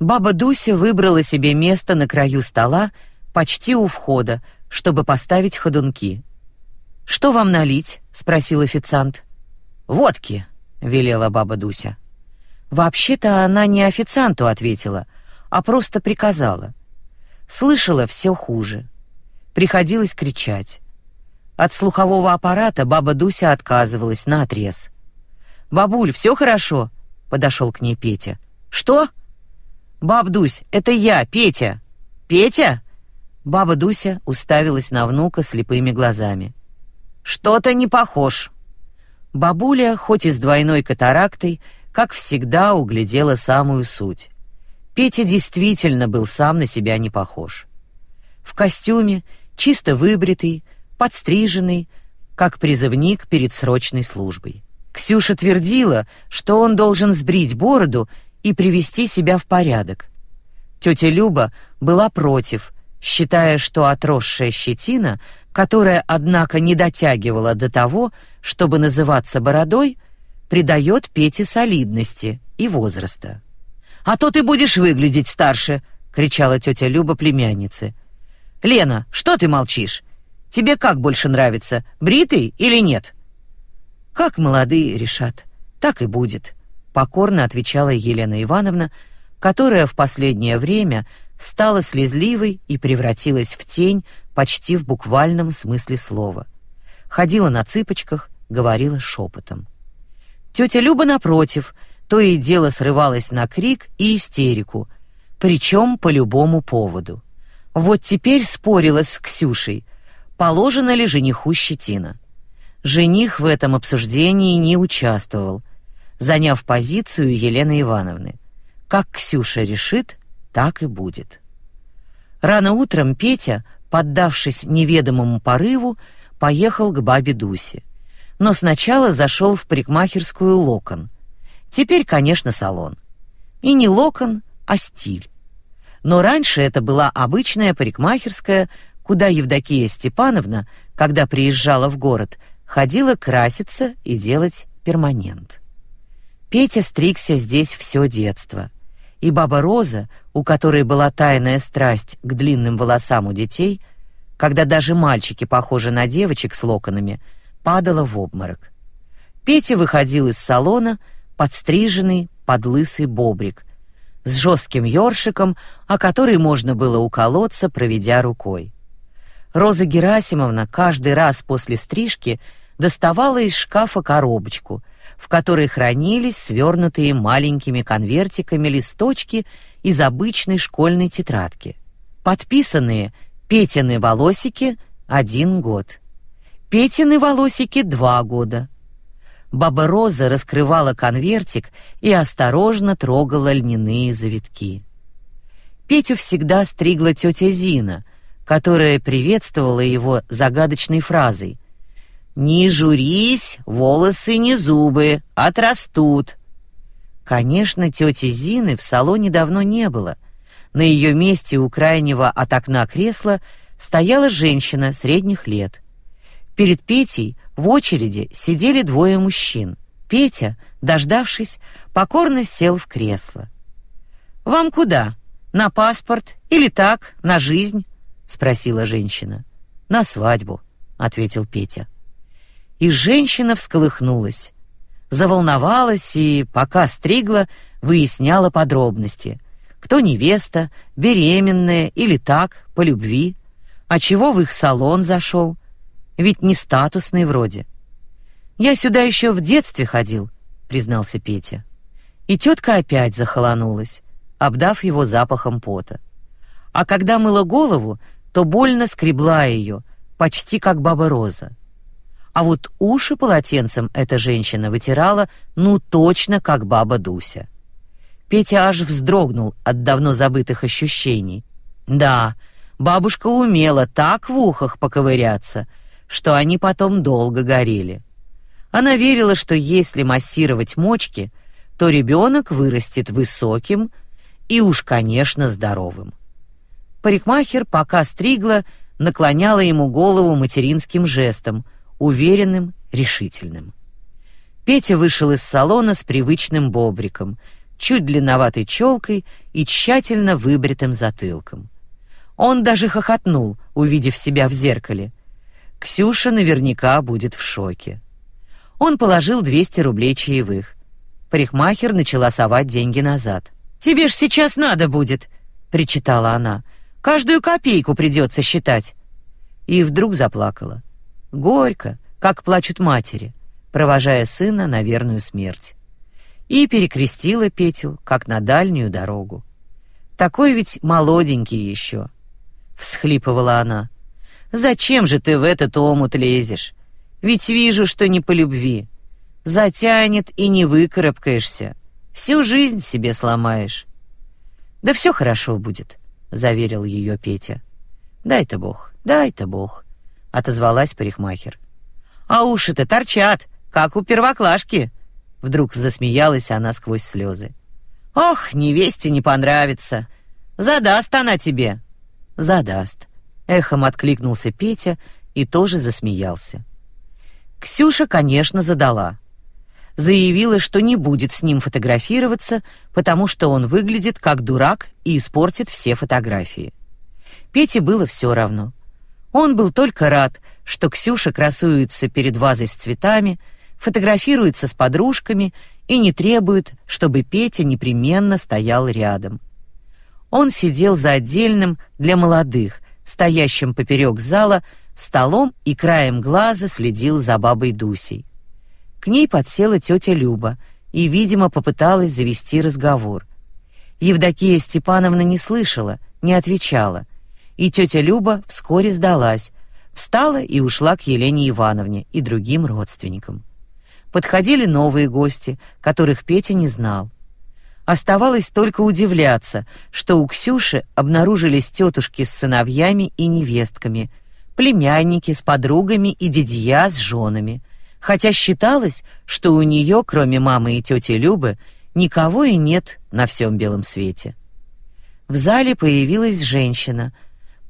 Баба Дуся выбрала себе место на краю стола, почти у входа, чтобы поставить ходунки. «Что вам налить?» — спросил официант. «Водки», — велела баба Дуся. Вообще-то она не официанту ответила, а просто приказала. Слышала все хуже. Приходилось кричать. От слухового аппарата баба Дуся отказывалась на отрез. «Бабуль, все хорошо?» — подошел к ней Петя. «Что?» «Баб Дусь, это я, Петя». «Петя?» Баба Дуся уставилась на внука слепыми глазами. «Что-то не похож». Бабуля, хоть и с двойной катарактой, как всегда углядела самую суть. Петя действительно был сам на себя не похож. В костюме, чисто выбритый, подстриженный, как призывник перед срочной службой. Ксюша твердила, что он должен сбрить бороду и привести себя в порядок. Тетя Люба была против, считая, что отросшая щетина, которая, однако, не дотягивала до того, чтобы называться бородой, придает Пете солидности и возраста. «А то ты будешь выглядеть старше!» — кричала тетя Люба племяннице. «Лена, что ты молчишь? Тебе как больше нравится, бритый или нет?» «Как молодые решат, так и будет», — покорно отвечала Елена Ивановна, которая в последнее время стала слезливой и превратилась в тень почти в буквальном смысле слова. Ходила на цыпочках, говорила шепотом. Тетя Люба, напротив, то и дело срывалась на крик и истерику, причем по любому поводу. Вот теперь спорила с Ксюшей, положена ли жениху щетина. Жених в этом обсуждении не участвовал, заняв позицию Елены Ивановны. Как Ксюша решит, так и будет. Рано утром Петя, поддавшись неведомому порыву, поехал к бабе Дусе. Но сначала зашел в парикмахерскую Локон. Теперь, конечно, салон. И не Локон, а стиль. Но раньше это была обычная парикмахерская, куда Евдокия Степановна, когда приезжала в город, ходила краситься и делать перманент. Петя стригся здесь все детство. И баба Роза, у которой была тайная страсть к длинным волосам у детей, когда даже мальчики, похожи на девочек с локонами, падала в обморок. Петя выходил из салона, подстриженный под лысый бобрик, с жестким ёршиком, о который можно было уколоться, проведя рукой. Роза Герасимовна каждый раз после стрижки доставала из шкафа коробочку, в которой хранились свернутые маленькими конвертиками листочки из обычной школьной тетрадки, подписанные «Петины волосики» — один год, «Петины волосики» — два года. Баба Роза раскрывала конвертик и осторожно трогала льняные завитки. Петю всегда стригла тетя Зина, которая приветствовала его загадочной фразой «Не журись, волосы не зубы, отрастут». Конечно, тети Зины в салоне давно не было. На ее месте у крайнего от окна кресла стояла женщина средних лет. Перед Петей в очереди сидели двое мужчин. Петя, дождавшись, покорно сел в кресло. «Вам куда? На паспорт или так, на жизнь?» спросила женщина. На свадьбу, ответил Петя. И женщина всколыхнулась, заволновалась и, пока стригла, выясняла подробности. Кто невеста, беременная или так, по любви, а чего в их салон зашел? Ведь не статусный вроде. Я сюда еще в детстве ходил, признался Петя. И тетка опять захолонулась, обдав его запахом пота. А когда мыла голову, то больно скребла ее, почти как баба Роза. А вот уши полотенцем эта женщина вытирала, ну точно как баба Дуся. Петя аж вздрогнул от давно забытых ощущений. Да, бабушка умела так в ухах поковыряться, что они потом долго горели. Она верила, что если массировать мочки, то ребенок вырастет высоким и уж, конечно, здоровым. Парикмахер, пока стригла, наклоняла ему голову материнским жестом, уверенным, решительным. Петя вышел из салона с привычным бобриком, чуть длинноватой челкой и тщательно выбритым затылком. Он даже хохотнул, увидев себя в зеркале. Ксюша наверняка будет в шоке. Он положил 200 рублей чаевых. Парикмахер начала совать деньги назад. «Тебе ж сейчас надо будет», — причитала она. «Каждую копейку придется считать». И вдруг заплакала. Горько, как плачут матери, провожая сына на верную смерть. И перекрестила Петю, как на дальнюю дорогу. Такой ведь молоденький еще. Всхлипывала она. «Зачем же ты в этот омут лезешь? Ведь вижу, что не по любви. Затянет и не выкарабкаешься. Всю жизнь себе сломаешь. Да все хорошо будет, заверил ее Петя. Дай-то Бог, дай-то Бог, отозвалась парикмахер. А уши-то торчат, как у первоклашки. Вдруг засмеялась она сквозь слезы. Ох, невесте не понравится. Задаст она тебе. Задаст. Эхом откликнулся Петя и тоже засмеялся. Ксюша, конечно, задала. Заявила, что не будет с ним фотографироваться, потому что он выглядит как дурак и испортит все фотографии. Пете было все равно. Он был только рад, что Ксюша красуется перед вазой с цветами, фотографируется с подружками и не требует, чтобы Петя непременно стоял рядом. Он сидел за отдельным для молодых, стоящим поперек зала, столом и краем глаза следил за бабой Дусей. К ней подсела тетя Люба и, видимо, попыталась завести разговор. Евдокия Степановна не слышала, не отвечала, и тетя Люба вскоре сдалась, встала и ушла к Елене Ивановне и другим родственникам. Подходили новые гости, которых Петя не знал. Оставалось только удивляться, что у Ксюши обнаружились тетушки с сыновьями и невестками, племянники с подругами и дядья с женами, хотя считалось, что у нее, кроме мамы и тети Любы, никого и нет на всем белом свете. В зале появилась женщина,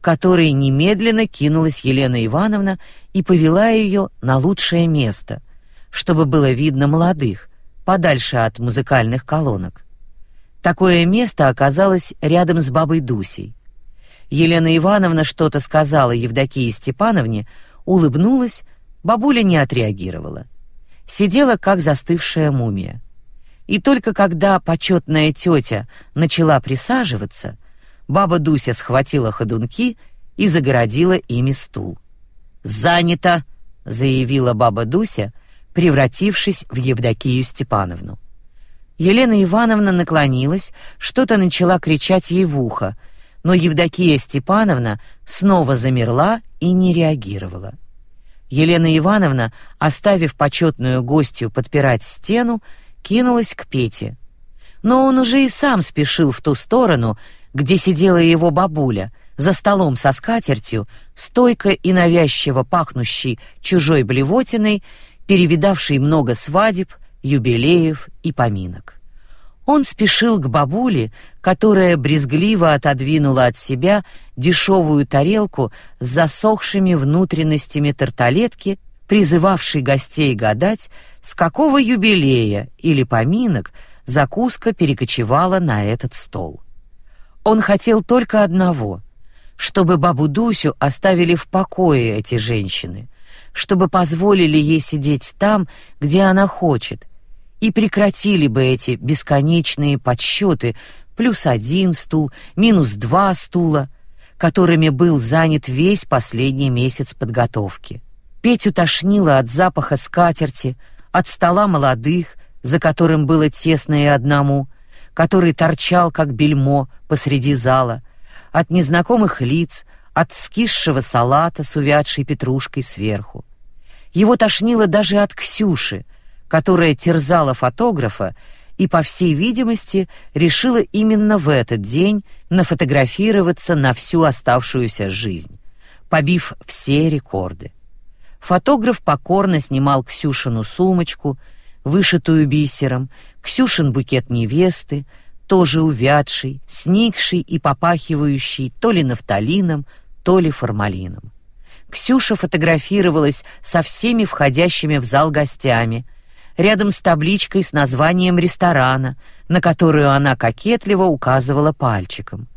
которой немедленно кинулась Елена Ивановна и повела ее на лучшее место, чтобы было видно молодых, подальше от музыкальных колонок. Такое место оказалось рядом с бабой Дусей. Елена Ивановна что-то сказала Евдокии Степановне, улыбнулась, бабуля не отреагировала. Сидела как застывшая мумия. И только когда почетная тетя начала присаживаться, баба Дуся схватила ходунки и загородила ими стул. «Занято!» — заявила баба Дуся, превратившись в Евдокию Степановну. Елена Ивановна наклонилась, что-то начала кричать ей в ухо — но Евдокия Степановна снова замерла и не реагировала. Елена Ивановна, оставив почетную гостью подпирать стену, кинулась к Пете. Но он уже и сам спешил в ту сторону, где сидела его бабуля, за столом со скатертью, стойко и навязчиво пахнущей чужой блевотиной, перевидавшей много свадеб, юбилеев и поминок. Он спешил к бабуле, которая брезгливо отодвинула от себя дешевую тарелку с засохшими внутренностями тарталетки, призывавшей гостей гадать, с какого юбилея или поминок закуска перекочевала на этот стол. Он хотел только одного — чтобы бабу Дусю оставили в покое эти женщины, чтобы позволили ей сидеть там, где она хочет, и прекратили бы эти бесконечные подсчеты плюс один стул, минус два стула, которыми был занят весь последний месяц подготовки. Петю тошнило от запаха скатерти, от стола молодых, за которым было тесно и одному, который торчал как бельмо посреди зала, от незнакомых лиц, от скисшего салата с увядшей петрушкой сверху. Его тошнило даже от Ксюши, которая терзала фотографа и, по всей видимости, решила именно в этот день нафотографироваться на всю оставшуюся жизнь, побив все рекорды. Фотограф покорно снимал Ксюшину сумочку, вышитую бисером, Ксюшин букет невесты, тоже увядший, сникший и попахивающий то ли нафталином, то ли формалином. Ксюша фотографировалась со всеми входящими в зал гостями — рядом с табличкой с названием ресторана, на которую она кокетливо указывала пальчиком.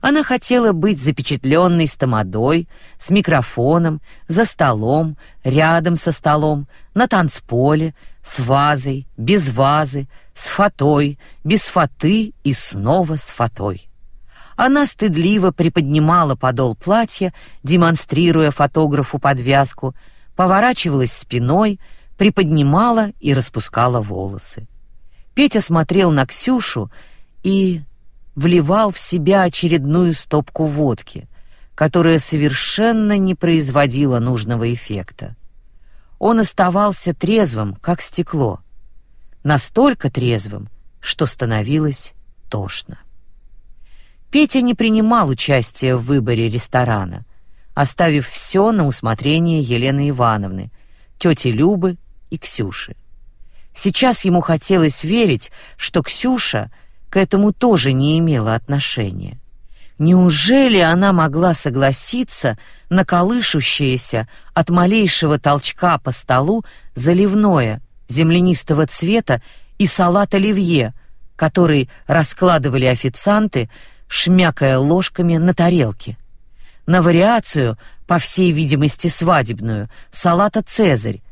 Она хотела быть запечатленной с тамадой, с микрофоном, за столом, рядом со столом, на танцполе, с вазой, без вазы, с фатой, без фаты и снова с фатой. Она стыдливо приподнимала подол платья, демонстрируя фотографу подвязку, поворачивалась спиной, приподнимала и распускала волосы. Петя смотрел на Ксюшу и вливал в себя очередную стопку водки, которая совершенно не производила нужного эффекта. Он оставался трезвым, как стекло, настолько трезвым, что становилось тошно. Петя не принимал участия в выборе ресторана, оставив все на усмотрение Елены Ивановны, тети Любы и Ксюши. Сейчас ему хотелось верить, что Ксюша к этому тоже не имела отношения. Неужели она могла согласиться на колышущееся от малейшего толчка по столу заливное землянистого цвета и салат оливье, который раскладывали официанты, шмякая ложками на тарелке? На вариацию, по всей видимости свадебную, салата «Цезарь»,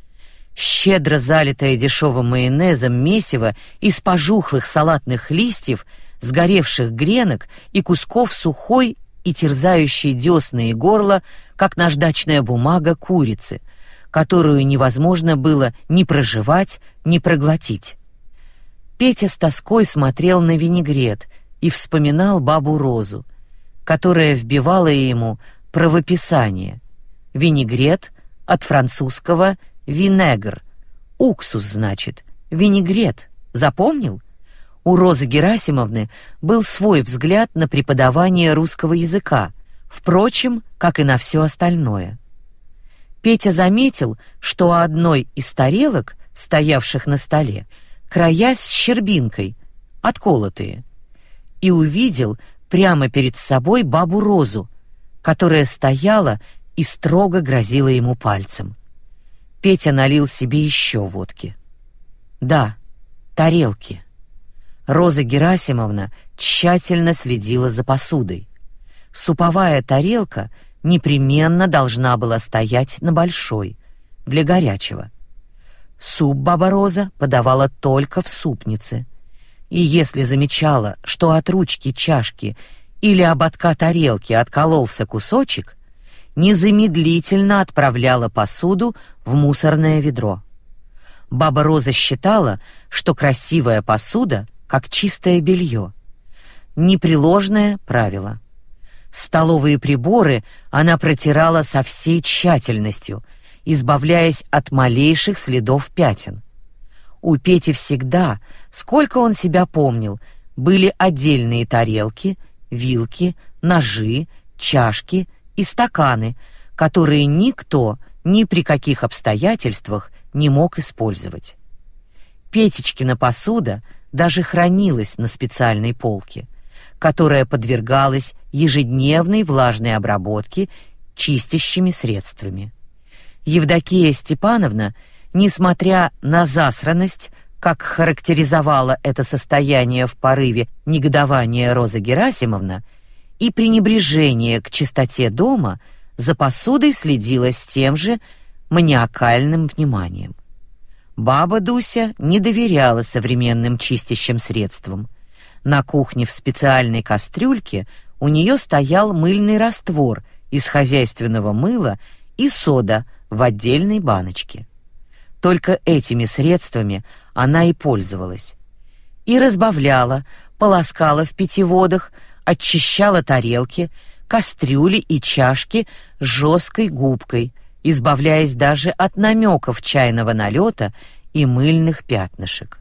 щедро залитое дешевым майонезом месиво из пожухлых салатных листьев — сгоревших гренок и кусков сухой и терзающей десны и горло, как наждачная бумага курицы, которую невозможно было ни прожевать, ни проглотить. Петя с тоской смотрел на винегрет и вспоминал бабу Розу, которая вбивала ему правописание. Винегрет от французского «винегр», уксус, значит, винегрет. Запомнил? У Розы Герасимовны был свой взгляд на преподавание русского языка, впрочем, как и на все остальное. Петя заметил, что у одной из тарелок, стоявших на столе, края с щербинкой, отколотые, и увидел прямо перед собой бабу Розу, которая стояла и строго грозила ему пальцем. Петя налил себе еще водки. Да, тарелки. Роза Герасимовна тщательно следила за посудой. Суповая тарелка непременно должна была стоять на большой, для горячего. Суп баба Роза подавала только в супнице. И если замечала, что от ручки чашки или ободка тарелки откололся кусочек, незамедлительно отправляла посуду в мусорное ведро. Баба Роза считала, что красивая посуда как чистое белье. Непреложное правило. Столовые приборы она протирала со всей тщательностью, избавляясь от малейших следов пятен. У Пети всегда, сколько он себя помнил, были отдельные тарелки, вилки, ножи, чашки и стаканы, которые никто ни при каких обстоятельствах не мог использовать. Петечкина посуда даже хранилась на специальной полке, которая подвергалась ежедневной влажной обработке чистящими средствами. Евдокия Степановна, несмотря на засранность, как характеризовала это состояние в порыве негодования Роза Герасимовна, и пренебрежение к чистоте дома, за посудой следила с тем же маниакальным вниманием. Баба Дуся не доверяла современным чистящим средствам. На кухне в специальной кастрюльке у нее стоял мыльный раствор из хозяйственного мыла и сода в отдельной баночке. Только этими средствами она и пользовалась. И разбавляла, полоскала в питьеводах, очищала тарелки, кастрюли и чашки жесткой губкой — избавляясь даже от намеков чайного налета и мыльных пятнышек.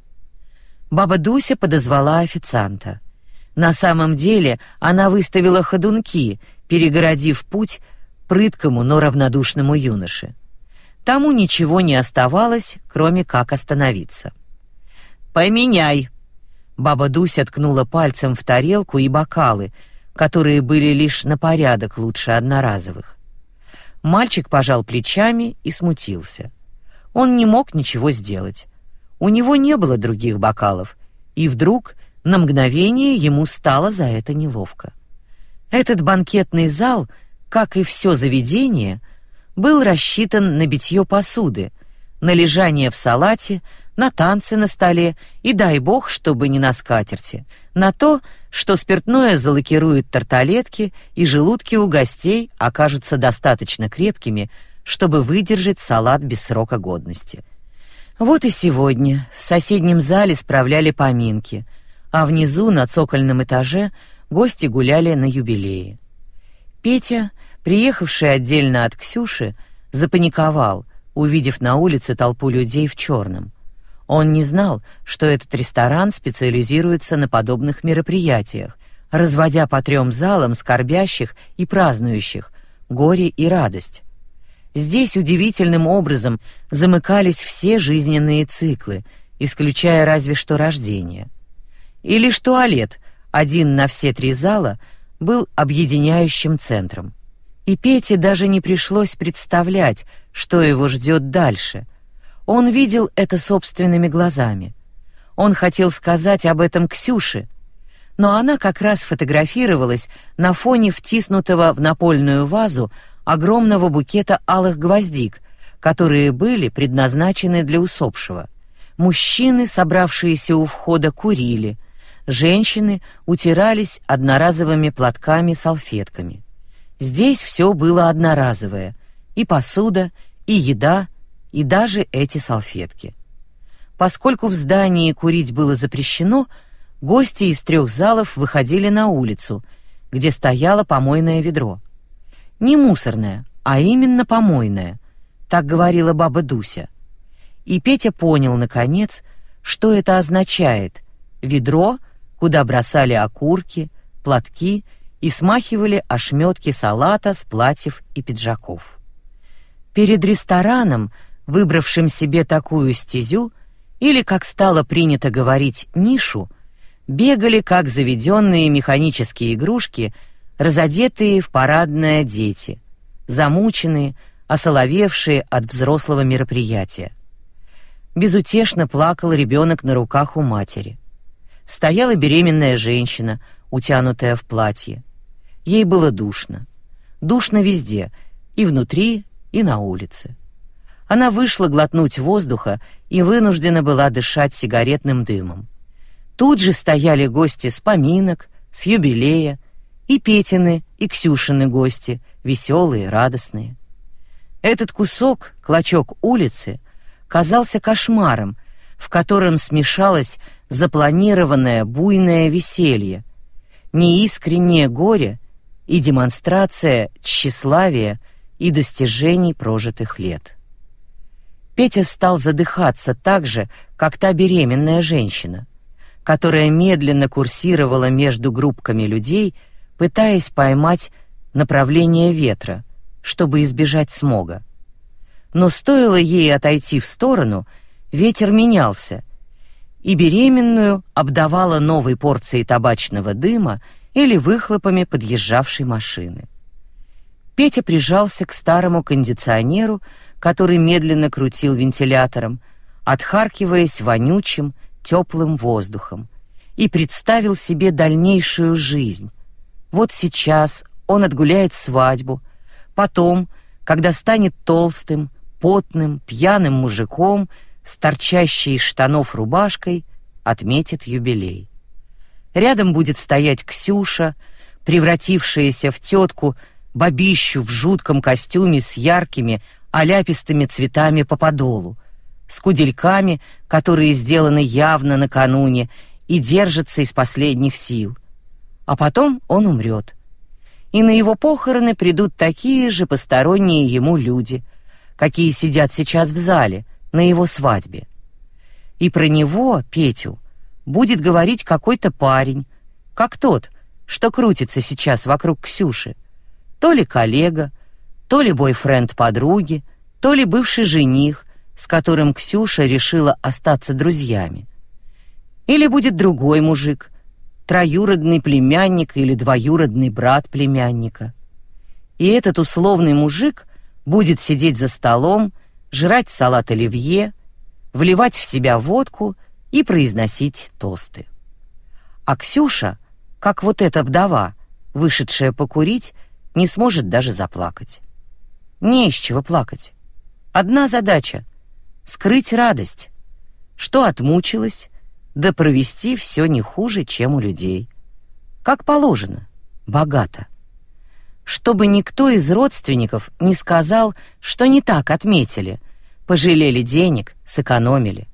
Баба Дуся подозвала официанта. На самом деле она выставила ходунки, перегородив путь прыткому, но равнодушному юноше. Тому ничего не оставалось, кроме как остановиться. «Поменяй!» Баба Дуся ткнула пальцем в тарелку и бокалы, которые были лишь на порядок лучше одноразовых. Мальчик пожал плечами и смутился. Он не мог ничего сделать. У него не было других бокалов, и вдруг на мгновение ему стало за это неловко. Этот банкетный зал, как и все заведение, был рассчитан на битье посуды, на лежание в салате, на танцы на столе и, дай бог, чтобы не на скатерти, на то, что спиртное залакирует тарталетки и желудки у гостей окажутся достаточно крепкими, чтобы выдержать салат без срока годности. Вот и сегодня в соседнем зале справляли поминки, а внизу на цокольном этаже гости гуляли на юбилее. Петя, приехавший отдельно от Ксюши, запаниковал, увидев на улице толпу людей в черном. Он не знал, что этот ресторан специализируется на подобных мероприятиях, разводя по трем залам скорбящих и празднующих, горе и радость. Здесь удивительным образом замыкались все жизненные циклы, исключая разве что рождение. И лишь туалет, один на все три зала, был объединяющим центром. И Пете даже не пришлось представлять, что его ждет дальше. Он видел это собственными глазами. Он хотел сказать об этом Ксюше, но она как раз фотографировалась на фоне втиснутого в напольную вазу огромного букета алых гвоздик, которые были предназначены для усопшего. Мужчины, собравшиеся у входа, курили, женщины утирались одноразовыми платками-салфетками. Здесь все было одноразовое: и посуда, и еда, и даже эти салфетки. Поскольку в здании курить было запрещено, гости из трех залов выходили на улицу, где стояло помойное ведро. Не мусорное, а именно помойное, так говорила баба Дуся. И Петя понял наконец, что это означает: ведро, куда бросали окурки, платки и смахивали ошметки салата с платьев и пиджаков. Перед рестораном, выбравшим себе такую стезю, или, как стало принято говорить, нишу, бегали как заведенные механические игрушки разодетые в парадное дети, замученные, осоловевшие от взрослого мероприятия. Безутешно плакал ребенок на руках у матери. Стояла беременная женщина, утянутая в платье. Ей было душно. Душно везде, и внутри, и на улице. Она вышла глотнуть воздуха и вынуждена была дышать сигаретным дымом. Тут же стояли гости с поминок, с юбилея, и Петины, и Ксюшины гости, веселые, радостные. Этот кусок, клочок улицы, казался кошмаром, в котором смешалось запланированное буйное веселье, неискреннее горе и демонстрация тщеславия и достижений прожитых лет. Петя стал задыхаться так же, как та беременная женщина, которая медленно курсировала между группками людей, пытаясь поймать направление ветра, чтобы избежать смога. Но стоило ей отойти в сторону, ветер менялся, и беременную обдавало новой порцией табачного дыма или выхлопами подъезжавшей машины. Петя прижался к старому кондиционеру, который медленно крутил вентилятором, отхаркиваясь вонючим, теплым воздухом, и представил себе дальнейшую жизнь, вот сейчас он отгуляет свадьбу, потом, когда станет толстым, потным, пьяным мужиком с торчащей из штанов рубашкой, отметит юбилей. Рядом будет стоять Ксюша, превратившаяся в тетку, бабищу в жутком костюме с яркими, оляпистыми цветами по подолу, с кудельками, которые сделаны явно накануне и держатся из последних сил а потом он умрет. И на его похороны придут такие же посторонние ему люди, какие сидят сейчас в зале на его свадьбе. И про него, Петю, будет говорить какой-то парень, как тот, что крутится сейчас вокруг Ксюши. То ли коллега, то ли бойфренд подруги, то ли бывший жених, с которым Ксюша решила остаться друзьями. Или будет другой мужик, троюродный племянник или двоюродный брат племянника. И этот условный мужик будет сидеть за столом, жрать салат оливье, вливать в себя водку и произносить тосты. А Ксюша, как вот эта вдова, вышедшая покурить, не сможет даже заплакать. Не из чего плакать. Одна задача — скрыть радость, что отмучилась, да провести все не хуже, чем у людей. Как положено, богато. Чтобы никто из родственников не сказал, что не так отметили, пожалели денег, сэкономили.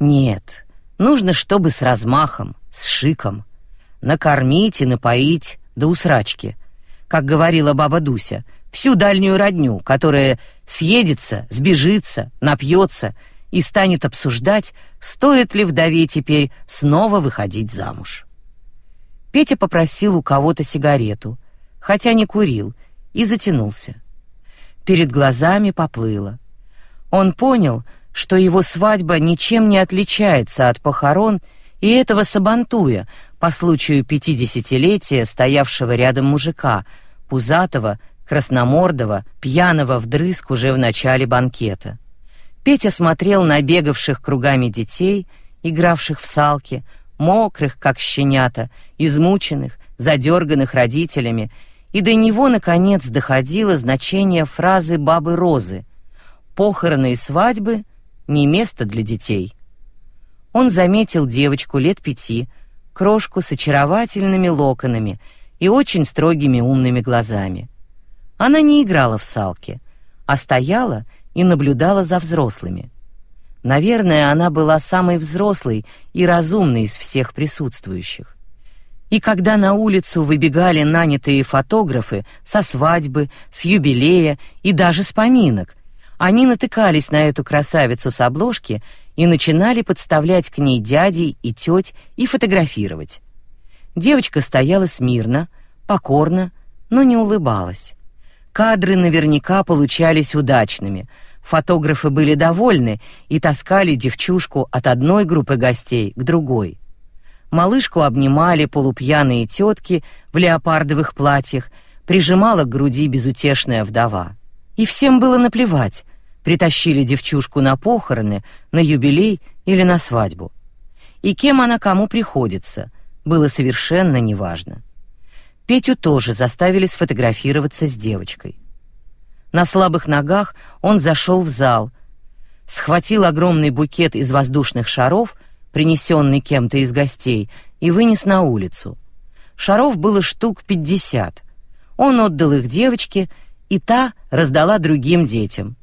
Нет, нужно, чтобы с размахом, с шиком. Накормить и напоить до усрачки. Как говорила баба Дуся, всю дальнюю родню, которая съедется, сбежится, напьется и станет обсуждать, стоит ли вдове теперь снова выходить замуж. Петя попросил у кого-то сигарету, хотя не курил, и затянулся. Перед глазами поплыло. Он понял, что его свадьба ничем не отличается от похорон и этого сабантуя по случаю пятидесятилетия стоявшего рядом мужика, пузатого, красномордого, пьяного вдрызг уже в начале банкета. Петя смотрел на бегавших кругами детей, игравших в салки, мокрых, как щенята, измученных, задерганных родителями, и до него, наконец, доходило значение фразы бабы Розы «Похороны и свадьбы — не место для детей». Он заметил девочку лет пяти, крошку с очаровательными локонами и очень строгими умными глазами. Она не играла в салки, а стояла и наблюдала за взрослыми. Наверное, она была самой взрослой и разумной из всех присутствующих. И когда на улицу выбегали нанятые фотографы со свадьбы, с юбилея и даже с поминок, они натыкались на эту красавицу с обложки и начинали подставлять к ней дядей и теть и фотографировать. Девочка стояла смирно, покорно, но не улыбалась. Кадры наверняка получались удачными. Фотографы были довольны и таскали девчушку от одной группы гостей к другой. Малышку обнимали полупьяные тетки в леопардовых платьях, прижимала к груди безутешная вдова. И всем было наплевать, притащили девчушку на похороны, на юбилей или на свадьбу. И кем она кому приходится, было совершенно неважно. Петю тоже заставили сфотографироваться с девочкой. На слабых ногах он зашел в зал, схватил огромный букет из воздушных шаров — принесенный кем-то из гостей, и вынес на улицу. Шаров было штук пятьдесят. Он отдал их девочке, и та раздала другим детям.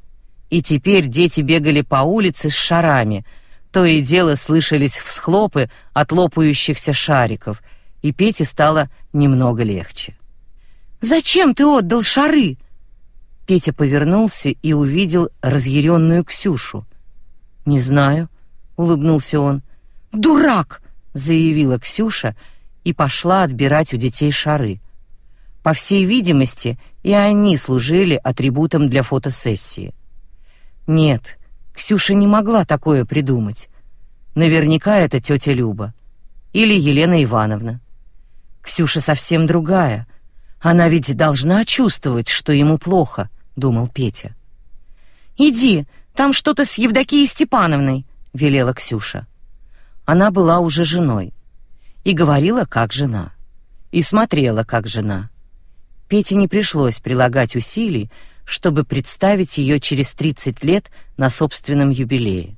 И теперь дети бегали по улице с шарами. То и дело слышались всхлопы от лопающихся шариков, и Пете стало немного легче. «Зачем ты отдал шары?» Петя повернулся и увидел разъяренную Ксюшу. «Не знаю», — улыбнулся он. «Дурак!» — заявила Ксюша и пошла отбирать у детей шары. По всей видимости, и они служили атрибутом для фотосессии. Нет, Ксюша не могла такое придумать. Наверняка это тетя Люба или Елена Ивановна. Ксюша совсем другая. Она ведь должна чувствовать, что ему плохо, думал Петя. Иди, там что-то с Евдокией Степановной, велела Ксюша. Она была уже женой и говорила как жена, и смотрела как жена. Пете не пришлось прилагать усилий, чтобы представить ее через 30 лет на собственном юбилее.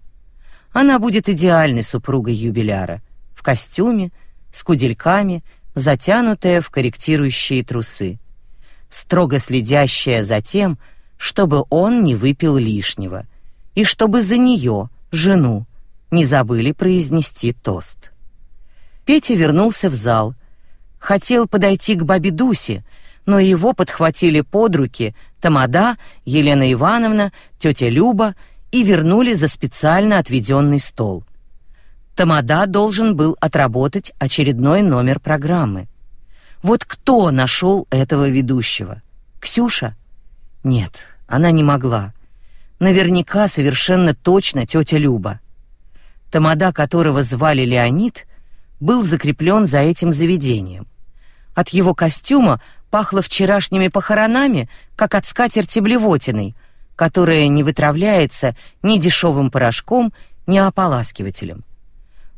Она будет идеальной супругой юбиляра, в костюме, с кудельками, затянутая в корректирующие трусы, строго следящая за тем, чтобы он не выпил лишнего, и чтобы за нее, жену, не забыли произнести тост. Петя вернулся в зал. Хотел подойти к бабе Дусе, но его подхватили под руки Тамада, Елена Ивановна, тетя Люба и вернули за специально отведенный стол. Тамада должен был отработать очередной номер программы. Вот кто нашел этого ведущего? Ксюша? Нет, она не могла. Наверняка совершенно точно тетя Люба тамада которого звали Леонид, был закреплен за этим заведением. От его костюма пахло вчерашними похоронами, как от скатерти блевотиной, которая не вытравляется ни дешевым порошком, не ополаскивателем.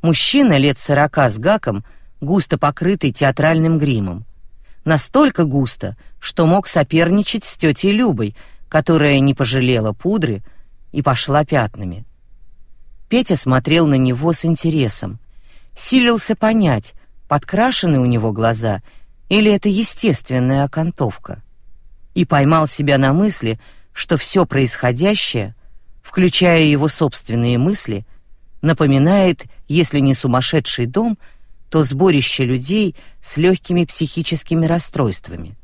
Мужчина лет сорока с гаком, густо покрытый театральным гримом. Настолько густо, что мог соперничать с тетей Любой, которая не пожалела пудры и пошла пятнами. Петя смотрел на него с интересом, силился понять, подкрашены у него глаза или это естественная окантовка. И поймал себя на мысли, что все происходящее, включая его собственные мысли, напоминает, если не сумасшедший дом, то сборище людей с легкими психическими расстройствами.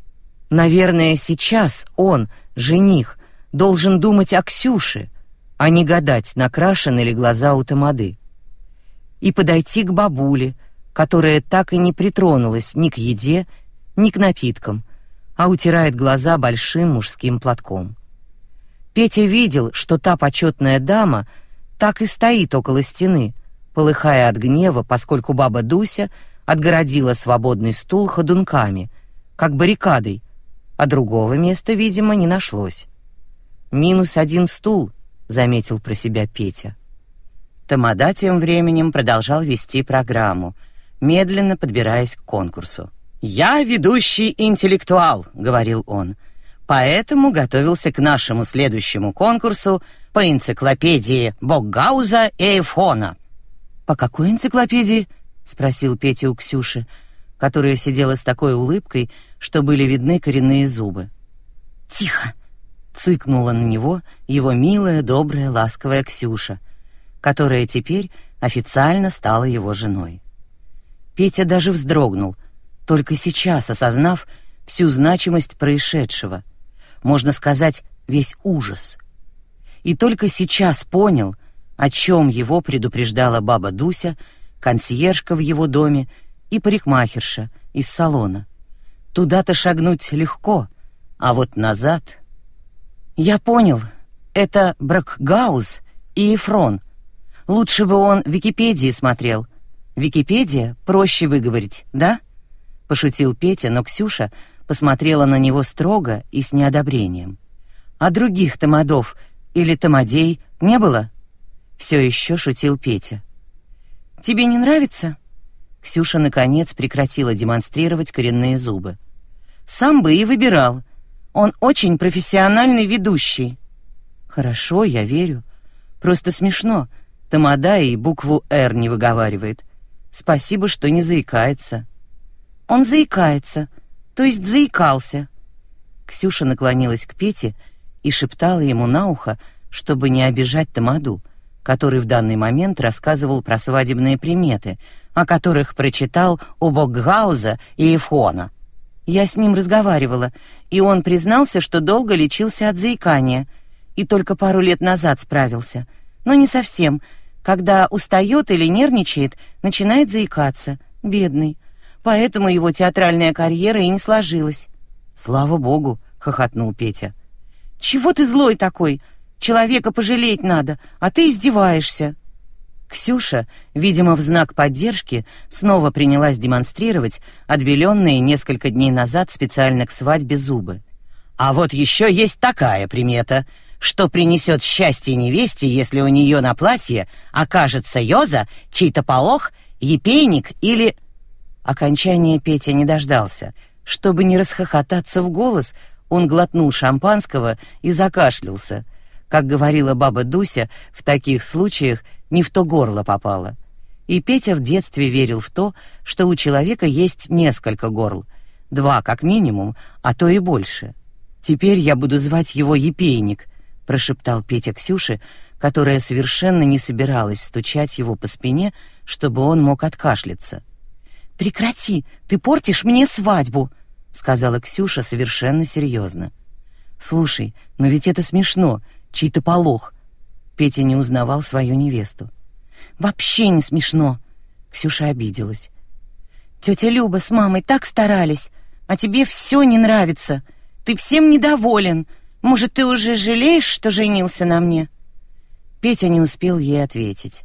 Наверное, сейчас он, жених, должен думать о Ксюше, а не гадать, накрашены ли глаза у Тамады. И подойти к бабуле, которая так и не притронулась ни к еде, ни к напиткам, а утирает глаза большим мужским платком. Петя видел, что та почетная дама так и стоит около стены, полыхая от гнева, поскольку баба Дуся отгородила свободный стул ходунками, как баррикадой, а другого места, видимо, не нашлось. «Минус один стул», — заметил про себя Петя. Тамада тем временем продолжал вести программу, медленно подбираясь к конкурсу. «Я ведущий интеллектуал», — говорил он, — поэтому готовился к нашему следующему конкурсу по энциклопедии Боггауза и Эйфона. «По какой энциклопедии?» — спросил Петя у Ксюши, которая сидела с такой улыбкой, что были видны коренные зубы. «Тихо!» — цыкнула на него его милая, добрая, ласковая Ксюша, которая теперь официально стала его женой. Петя даже вздрогнул, только сейчас осознав всю значимость происшедшего — можно сказать, весь ужас. И только сейчас понял, о чем его предупреждала баба Дуся, консьержка в его доме и парикмахерша из салона. Туда-то шагнуть легко, а вот назад... Я понял, это Бракгауз и Ефрон. Лучше бы он Википедии смотрел. Википедия проще выговорить, да? Пошутил Петя, но Ксюша посмотрела на него строго и с неодобрением. А других тамадов или тамадей не было? Все еще шутил Петя. Тебе не нравится? Ксюша наконец прекратила демонстрировать коренные зубы. Сам бы и выбирал. Он очень профессиональный ведущий. Хорошо, я верю. Просто смешно. Тамада и букву «Р» не выговаривает. Спасибо, что не заикается. Он заикается, то есть заикался. Ксюша наклонилась к Пете и шептала ему на ухо, чтобы не обижать Тамаду, который в данный момент рассказывал про свадебные приметы, о которых прочитал у Боггауза и Эфхона. Я с ним разговаривала, и он признался, что долго лечился от заикания и только пару лет назад справился. Но не совсем. Когда устает или нервничает, начинает заикаться. Бедный поэтому его театральная карьера и не сложилась. Слава богу, хохотнул Петя. Чего ты злой такой? Человека пожалеть надо, а ты издеваешься. Ксюша, видимо, в знак поддержки, снова принялась демонстрировать отбеленные несколько дней назад специально к свадьбе зубы. А вот еще есть такая примета, что принесет счастье невесте, если у нее на платье окажется йоза, чей-то полох, епейник или Окончания Петя не дождался. Чтобы не расхохотаться в голос, он глотнул шампанского и закашлялся. Как говорила баба Дуся, в таких случаях не в то горло попало. И Петя в детстве верил в то, что у человека есть несколько горл. Два как минимум, а то и больше. «Теперь я буду звать его Епейник», — прошептал Петя Ксюше, которая совершенно не собиралась стучать его по спине, чтобы он мог откашляться. «Прекрати, ты портишь мне свадьбу», — сказала Ксюша совершенно серьезно. «Слушай, но ведь это смешно, чей-то полох». Петя не узнавал свою невесту. «Вообще не смешно», — Ксюша обиделась. «Тетя Люба с мамой так старались, а тебе все не нравится. Ты всем недоволен. Может, ты уже жалеешь, что женился на мне?» Петя не успел ей ответить.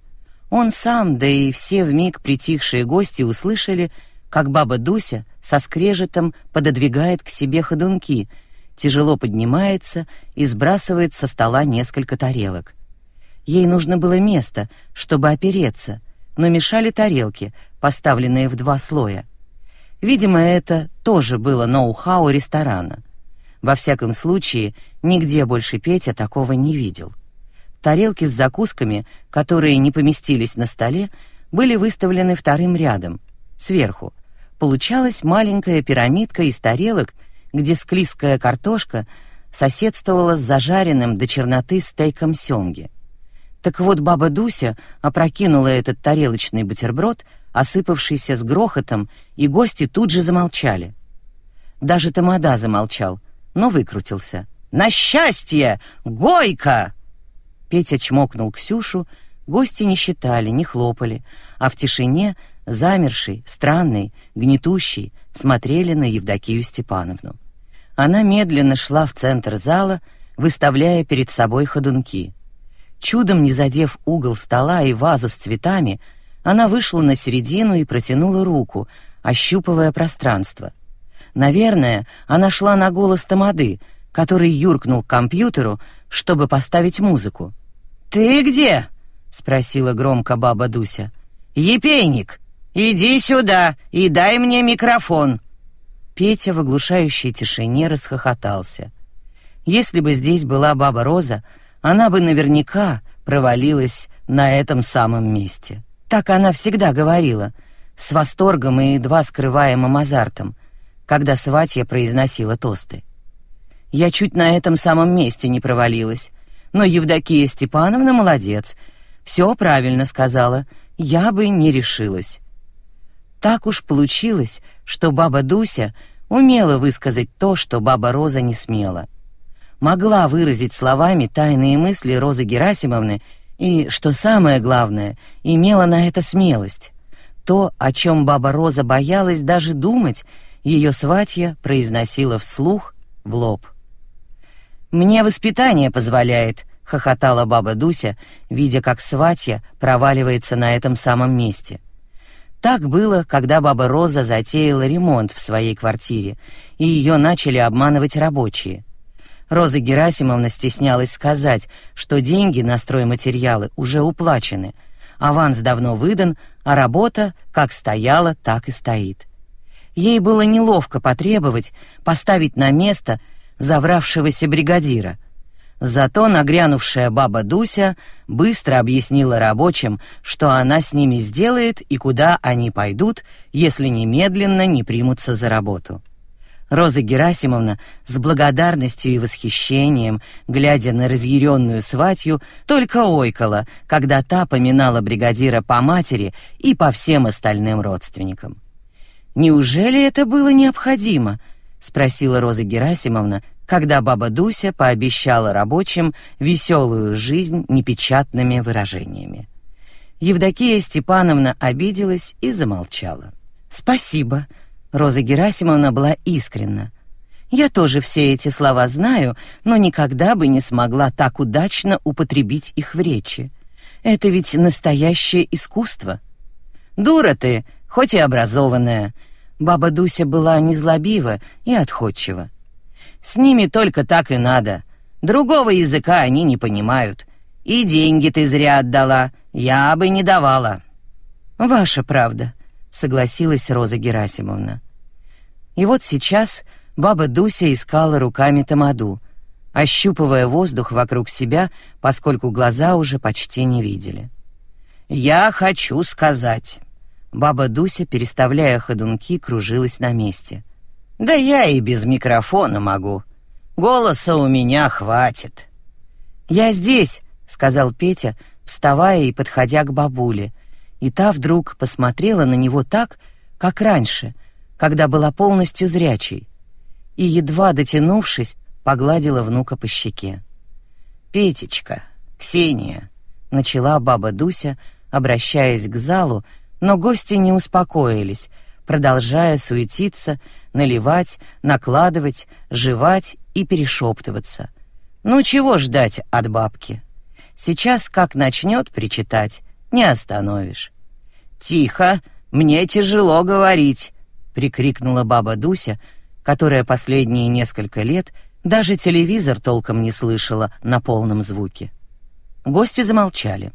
Он сам, да и все вмиг притихшие гости услышали, как баба Дуся со скрежетом пододвигает к себе ходунки, тяжело поднимается и сбрасывает со стола несколько тарелок. Ей нужно было место, чтобы опереться, но мешали тарелки, поставленные в два слоя. Видимо, это тоже было ноу-хау ресторана. Во всяком случае, нигде больше Петя такого не видел. Тарелки с закусками, которые не поместились на столе, были выставлены вторым рядом, сверху. Получалась маленькая пирамидка из тарелок, где склизкая картошка соседствовала с зажаренным до черноты стейком семги. Так вот, баба Дуся опрокинула этот тарелочный бутерброд, осыпавшийся с грохотом, и гости тут же замолчали. Даже Тамада замолчал, но выкрутился. «На счастье! Гойка!» Петя чмокнул Ксюшу, гости не считали, не хлопали, а в тишине, замерший, странный, гнетущий, смотрели на Евдокию Степановну. Она медленно шла в центр зала, выставляя перед собой ходунки. Чудом не задев угол стола и вазу с цветами, она вышла на середину и протянула руку, ощупывая пространство. Наверное, она шла на голос Тамады, который юркнул к компьютеру, чтобы поставить музыку. «Ты где?» — спросила громко баба Дуся. «Епейник, иди сюда и дай мне микрофон». Петя в оглушающей тишине расхохотался. Если бы здесь была баба Роза, она бы наверняка провалилась на этом самом месте. Так она всегда говорила, с восторгом и едва скрываемым азартом, когда сватья произносила тосты. Я чуть на этом самом месте не провалилась, но Евдокия Степановна молодец. Все правильно сказала. Я бы не решилась. Так уж получилось, что баба Дуся умела высказать то, что баба Роза не смела. Могла выразить словами тайные мысли Розы Герасимовны и, что самое главное, имела на это смелость. То, о чем баба Роза боялась даже думать, ее сватья произносила вслух в лоб. Мне воспитание позволяет, хохотала баба Дуся, видя, как сватья проваливается на этом самом месте. Так было, когда баба Роза затеяла ремонт в своей квартире, и ее начали обманывать рабочие. Роза Герасимовна стеснялась сказать, что деньги на стройматериалы уже уплачены, аванс давно выдан, а работа как стояла, так и стоит. Ей было неловко потребовать поставить на место завравшегося бригадира. Зато нагрянувшая баба Дуся быстро объяснила рабочим, что она с ними сделает и куда они пойдут, если немедленно не примутся за работу. Роза Герасимовна с благодарностью и восхищением, глядя на разъяренную сватью, только ойкала, когда та поминала бригадира по матери и по всем остальным родственникам. «Неужели это было необходимо?» — спросила Роза Герасимовна, когда баба Дуся пообещала рабочим веселую жизнь непечатными выражениями. Евдокия Степановна обиделась и замолчала. «Спасибо», — Роза Герасимовна была искренна. «Я тоже все эти слова знаю, но никогда бы не смогла так удачно употребить их в речи. Это ведь настоящее искусство». «Дура ты, хоть и образованная», Баба Дуся была незлобива и отходчива. С ними только так и надо. Другого языка они не понимают. И деньги ты зря отдала, я бы не давала. Ваша правда, согласилась Роза Герасимовна. И вот сейчас баба Дуся искала руками тамаду, ощупывая воздух вокруг себя, поскольку глаза уже почти не видели. Я хочу сказать, Баба Дуся, переставляя ходунки, кружилась на месте. «Да я и без микрофона могу. Голоса у меня хватит». «Я здесь», — сказал Петя, вставая и подходя к бабуле. И та вдруг посмотрела на него так, как раньше, когда была полностью зрячей, и, едва дотянувшись, погладила внука по щеке. «Петечка, Ксения», — начала баба Дуся, обращаясь к залу, — но гости не успокоились, продолжая суетиться, наливать, накладывать, жевать и перешептываться. Ну чего ждать от бабки? Сейчас как начнет причитать, не остановишь. «Тихо, мне тяжело говорить», — прикрикнула баба Дуся, которая последние несколько лет даже телевизор толком не слышала на полном звуке. Гости замолчали.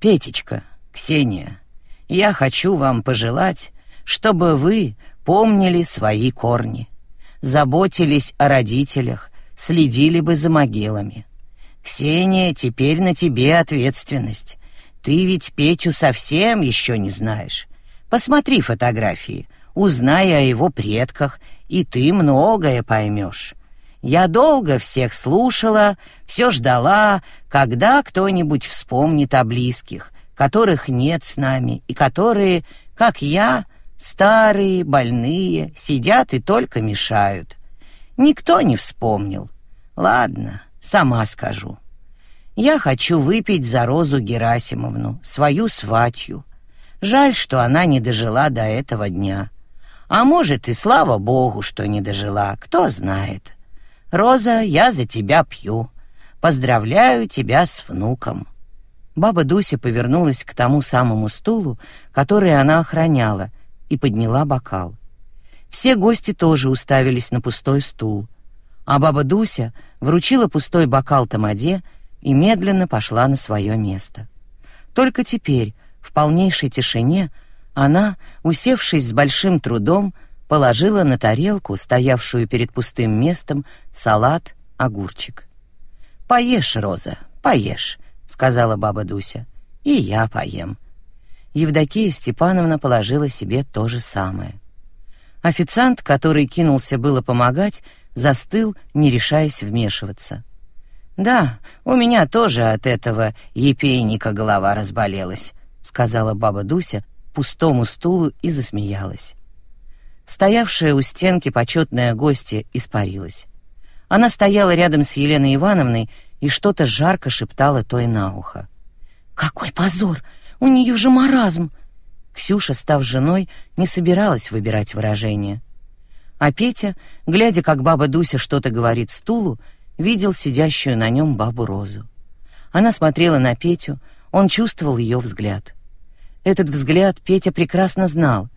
«Петечка, Ксения, я хочу вам пожелать, чтобы вы помнили свои корни, заботились о родителях, следили бы за могилами. Ксения, теперь на тебе ответственность. Ты ведь Петю совсем еще не знаешь. Посмотри фотографии, узнай о его предках, и ты многое поймешь. Я долго всех слушала, все ждала, когда кто-нибудь вспомнит о близких, которых нет с нами, и которые, как я, старые, больные, сидят и только мешают. Никто не вспомнил. Ладно, сама скажу. Я хочу выпить за Розу Герасимовну, свою сватью. Жаль, что она не дожила до этого дня. А может, и слава богу, что не дожила, кто знает. Роза, я за тебя пью. Поздравляю тебя с внуком. Баба Дуся повернулась к тому самому стулу, который она охраняла, и подняла бокал. Все гости тоже уставились на пустой стул, а баба Дуся вручила пустой бокал Тамаде и медленно пошла на свое место. Только теперь, в полнейшей тишине, она, усевшись с большим трудом, положила на тарелку, стоявшую перед пустым местом, салат, огурчик. «Поешь, Роза, поешь», — сказала баба Дуся. «И я поем». Евдокия Степановна положила себе то же самое. Официант, который кинулся было помогать, застыл, не решаясь вмешиваться. «Да, у меня тоже от этого епейника голова разболелась», — сказала баба Дуся пустому стулу и засмеялась. Стоявшая у стенки почетная гостья испарилась. Она стояла рядом с Еленой Ивановной и что-то жарко шептала той на ухо. «Какой позор! У нее же маразм!» Ксюша, став женой, не собиралась выбирать выражение. А Петя, глядя, как баба Дуся что-то говорит стулу, видел сидящую на нем бабу Розу. Она смотрела на Петю, он чувствовал ее взгляд. Этот взгляд Петя прекрасно знал.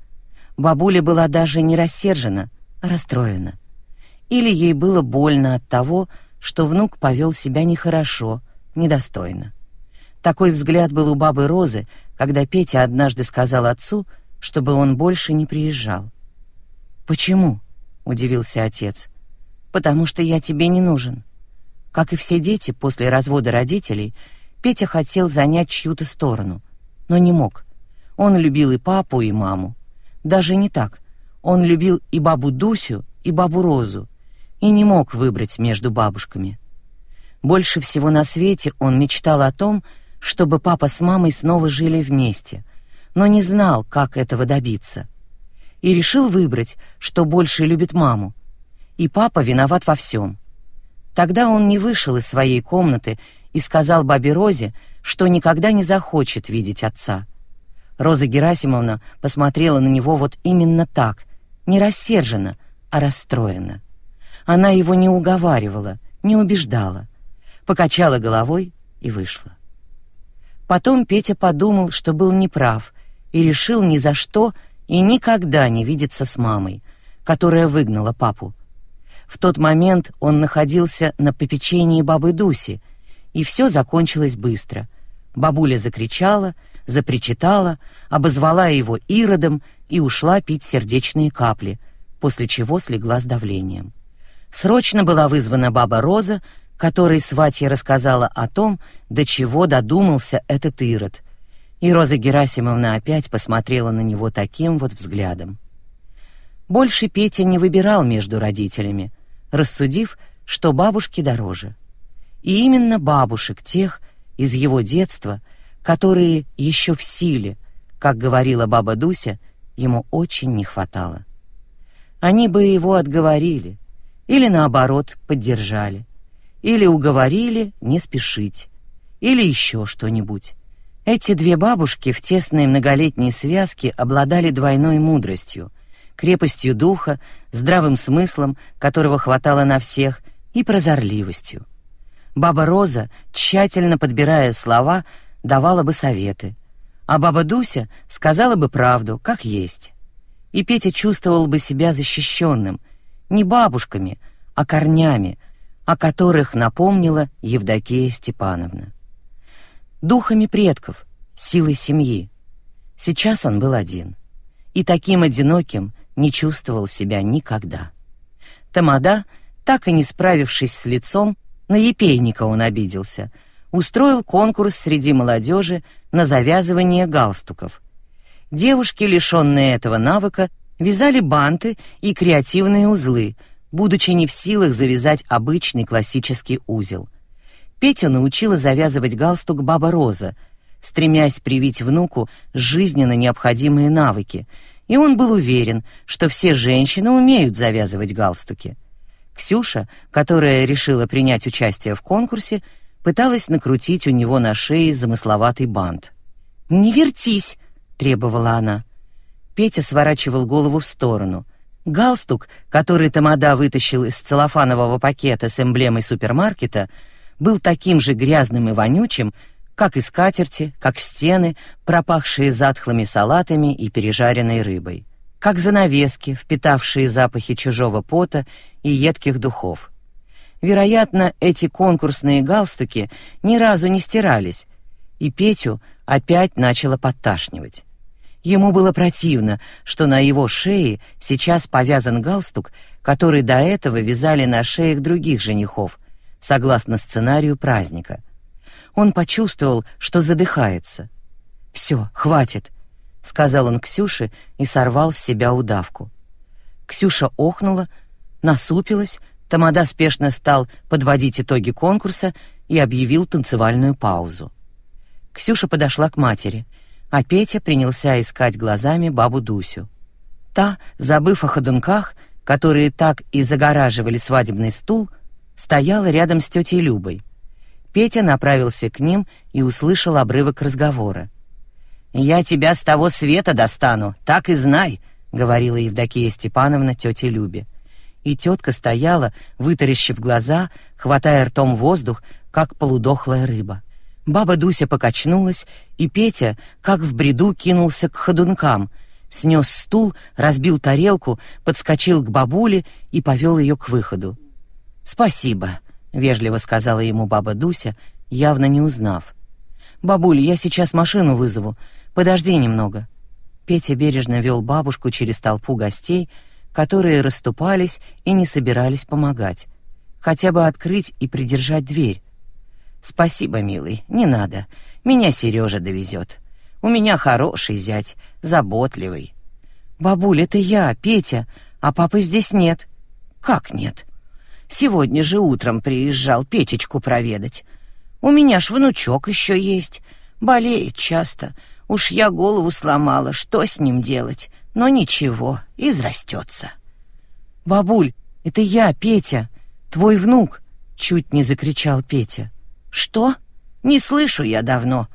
Бабуля была даже не рассержена, а расстроена. Или ей было больно от того, что внук повел себя нехорошо, недостойно. Такой взгляд был у бабы Розы, когда Петя однажды сказал отцу, чтобы он больше не приезжал. «Почему?» — удивился отец. «Потому что я тебе не нужен». Как и все дети после развода родителей, Петя хотел занять чью-то сторону, но не мог. Он любил и папу, и маму. Даже не так. Он любил и бабу Дусю, и бабу Розу, и не мог выбрать между бабушками. Больше всего на свете он мечтал о том, чтобы папа с мамой снова жили вместе, но не знал, как этого добиться. И решил выбрать, что больше любит маму. И папа виноват во всем. Тогда он не вышел из своей комнаты и сказал бабе Розе, что никогда не захочет видеть отца — Роза Герасимовна посмотрела на него вот именно так, не рассерженно, а расстроена. Она его не уговаривала, не убеждала, покачала головой и вышла. Потом Петя подумал, что был неправ, и решил ни за что и никогда не видеться с мамой, которая выгнала папу. В тот момент он находился на попечении бабы Дуси, и все закончилось быстро. Бабуля закричала, запричитала, обозвала его иродом и ушла пить сердечные капли, после чего слегла с давлением. Срочно была вызвана баба Роза, которой сватья рассказала о том, до чего додумался этот ирод. И Роза Герасимовна опять посмотрела на него таким вот взглядом. Больше Петя не выбирал между родителями, рассудив, что бабушки дороже. И именно бабушек тех из его детства — которые еще в силе, как говорила баба Дуся, ему очень не хватало. Они бы его отговорили, или наоборот, поддержали, или уговорили не спешить, или еще что-нибудь. Эти две бабушки в тесной многолетней связке обладали двойной мудростью, крепостью духа, здравым смыслом, которого хватало на всех, и прозорливостью. Баба Роза, тщательно подбирая слова, давала бы советы, а баба Дуся сказала бы правду, как есть. И Петя чувствовал бы себя защищенным, не бабушками, а корнями, о которых напомнила Евдокия Степановна. духами предков, силой семьи. Сейчас он был один. И таким одиноким не чувствовал себя никогда. Тамада, так и не справившись с лицом, на епейника он обиделся, устроил конкурс среди молодежи на завязывание галстуков. Девушки, лишенные этого навыка, вязали банты и креативные узлы, будучи не в силах завязать обычный классический узел. Петю научила завязывать галстук баба Роза, стремясь привить внуку жизненно необходимые навыки, и он был уверен, что все женщины умеют завязывать галстуки. Ксюша, которая решила принять участие в конкурсе, пыталась накрутить у него на шее замысловатый бант. «Не вертись!» — требовала она. Петя сворачивал голову в сторону. Галстук, который Тамада вытащил из целлофанового пакета с эмблемой супермаркета, был таким же грязным и вонючим, как и скатерти, как стены, пропахшие затхлыми салатами и пережаренной рыбой, как занавески, впитавшие запахи чужого пота и едких духов. Вероятно, эти конкурсные галстуки ни разу не стирались, и Петю опять начало подташнивать. Ему было противно, что на его шее сейчас повязан галстук, который до этого вязали на шеях других женихов, согласно сценарию праздника. Он почувствовал, что задыхается. «Все, хватит», — сказал он Ксюше и сорвал с себя удавку. Ксюша охнула, насупилась, Тамада спешно стал подводить итоги конкурса и объявил танцевальную паузу. Ксюша подошла к матери, а Петя принялся искать глазами бабу Дусю. Та, забыв о ходунках, которые так и загораживали свадебный стул, стояла рядом с тетей Любой. Петя направился к ним и услышал обрывок разговора. «Я тебя с того света достану, так и знай», — говорила Евдокия Степановна тете Любе. И тетка стояла, вытаращив глаза, хватая ртом воздух, как полудохлая рыба. Баба Дуся покачнулась, и Петя, как в бреду, кинулся к ходункам, снес стул, разбил тарелку, подскочил к бабуле и повел ее к выходу. «Спасибо», вежливо сказала ему баба Дуся, явно не узнав. Бабуль, я сейчас машину вызову. Подожди немного. Петя бережно вел бабушку через толпу гостей, которые расступались и не собирались помогать. Хотя бы открыть и придержать дверь. Спасибо, милый, не надо. Меня Сережа довезет. У меня хороший зять, заботливый. Бабуль, это я, Петя, а папы здесь нет. Как нет? Сегодня же утром приезжал Петечку проведать. У меня ж внучок еще есть. Болеет часто. Уж я голову сломала, что с ним делать. Но ничего, израстется. «Бабуль, это я, Петя, твой внук!» Чуть не закричал Петя. «Что? Не слышу я давно.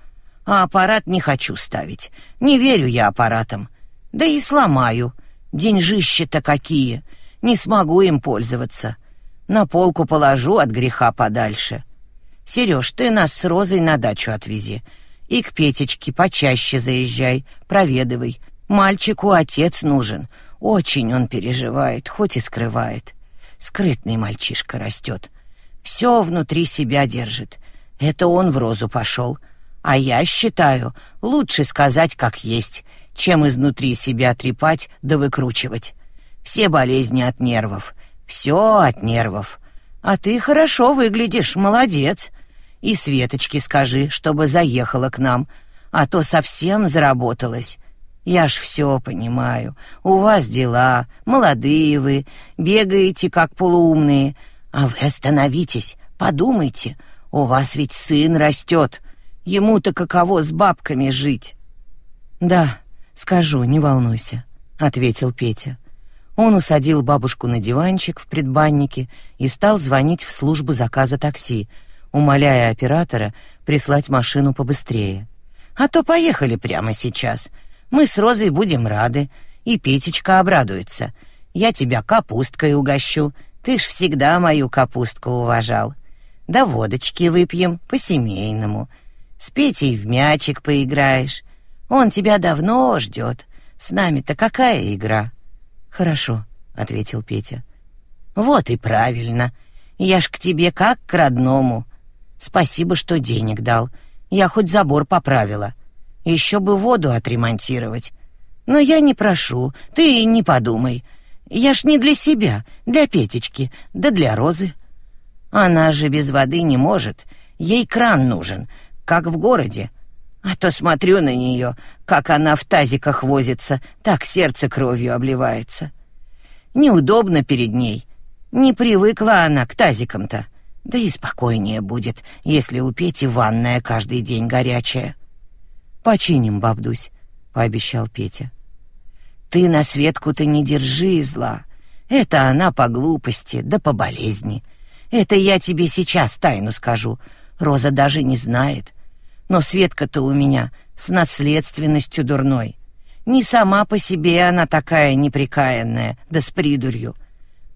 А аппарат не хочу ставить. Не верю я аппаратам. Да и сломаю. Деньжища-то какие. Не смогу им пользоваться. На полку положу от греха подальше. Сереж, ты нас с Розой на дачу отвези. И к Петечке почаще заезжай, проведывай. Мальчику отец нужен. Очень он переживает, хоть и скрывает. Скрытный мальчишка растет. Все внутри себя держит. Это он в Розу пошел. А я считаю, лучше сказать как есть, чем изнутри себя трепать да выкручивать. Все болезни от нервов. Все от нервов. А ты хорошо выглядишь, молодец. И Светочке скажи, чтобы заехала к нам, а то совсем заработалась. Я ж все понимаю. У вас дела, молодые вы, бегаете как полуумные. А вы остановитесь, подумайте. У вас ведь сын растет. Ему-то каково с бабками жить? Да, скажу, не волнуйся, ответил Петя. Он усадил бабушку на диванчик в предбаннике и стал звонить в службу заказа такси, умоляя оператора прислать машину побыстрее. «А то поехали прямо сейчас. Мы с Розой будем рады, и Петечка обрадуется. Я тебя капусткой угощу, ты ж всегда мою капустку уважал. Да водочки выпьем по-семейному. С Петей в мячик поиграешь. Он тебя давно ждет. С нами-то какая игра?» «Хорошо», — ответил Петя. «Вот и правильно. Я ж к тебе как к родному. Спасибо, что денег дал. Я хоть забор поправила. Еще бы воду отремонтировать. Но я не прошу, ты не подумай. Я ж не для себя, для Петечки, да для Розы. Она же без воды не может, ей кран нужен, как в городе. А то смотрю на нее, как она в тазиках возится, так сердце кровью обливается. Неудобно перед ней. Не привыкла она к тазикам-то. Да и спокойнее будет, если у Пети ванная каждый день горячая. «Починим, бабдусь», — пообещал Петя. Ты на Светку-то не держи зла. Это она по глупости, да по болезни. Это я тебе сейчас тайну скажу. Роза даже не знает. Но Светка-то у меня с наследственностью дурной. Не сама по себе она такая неприкаянная, да с придурью.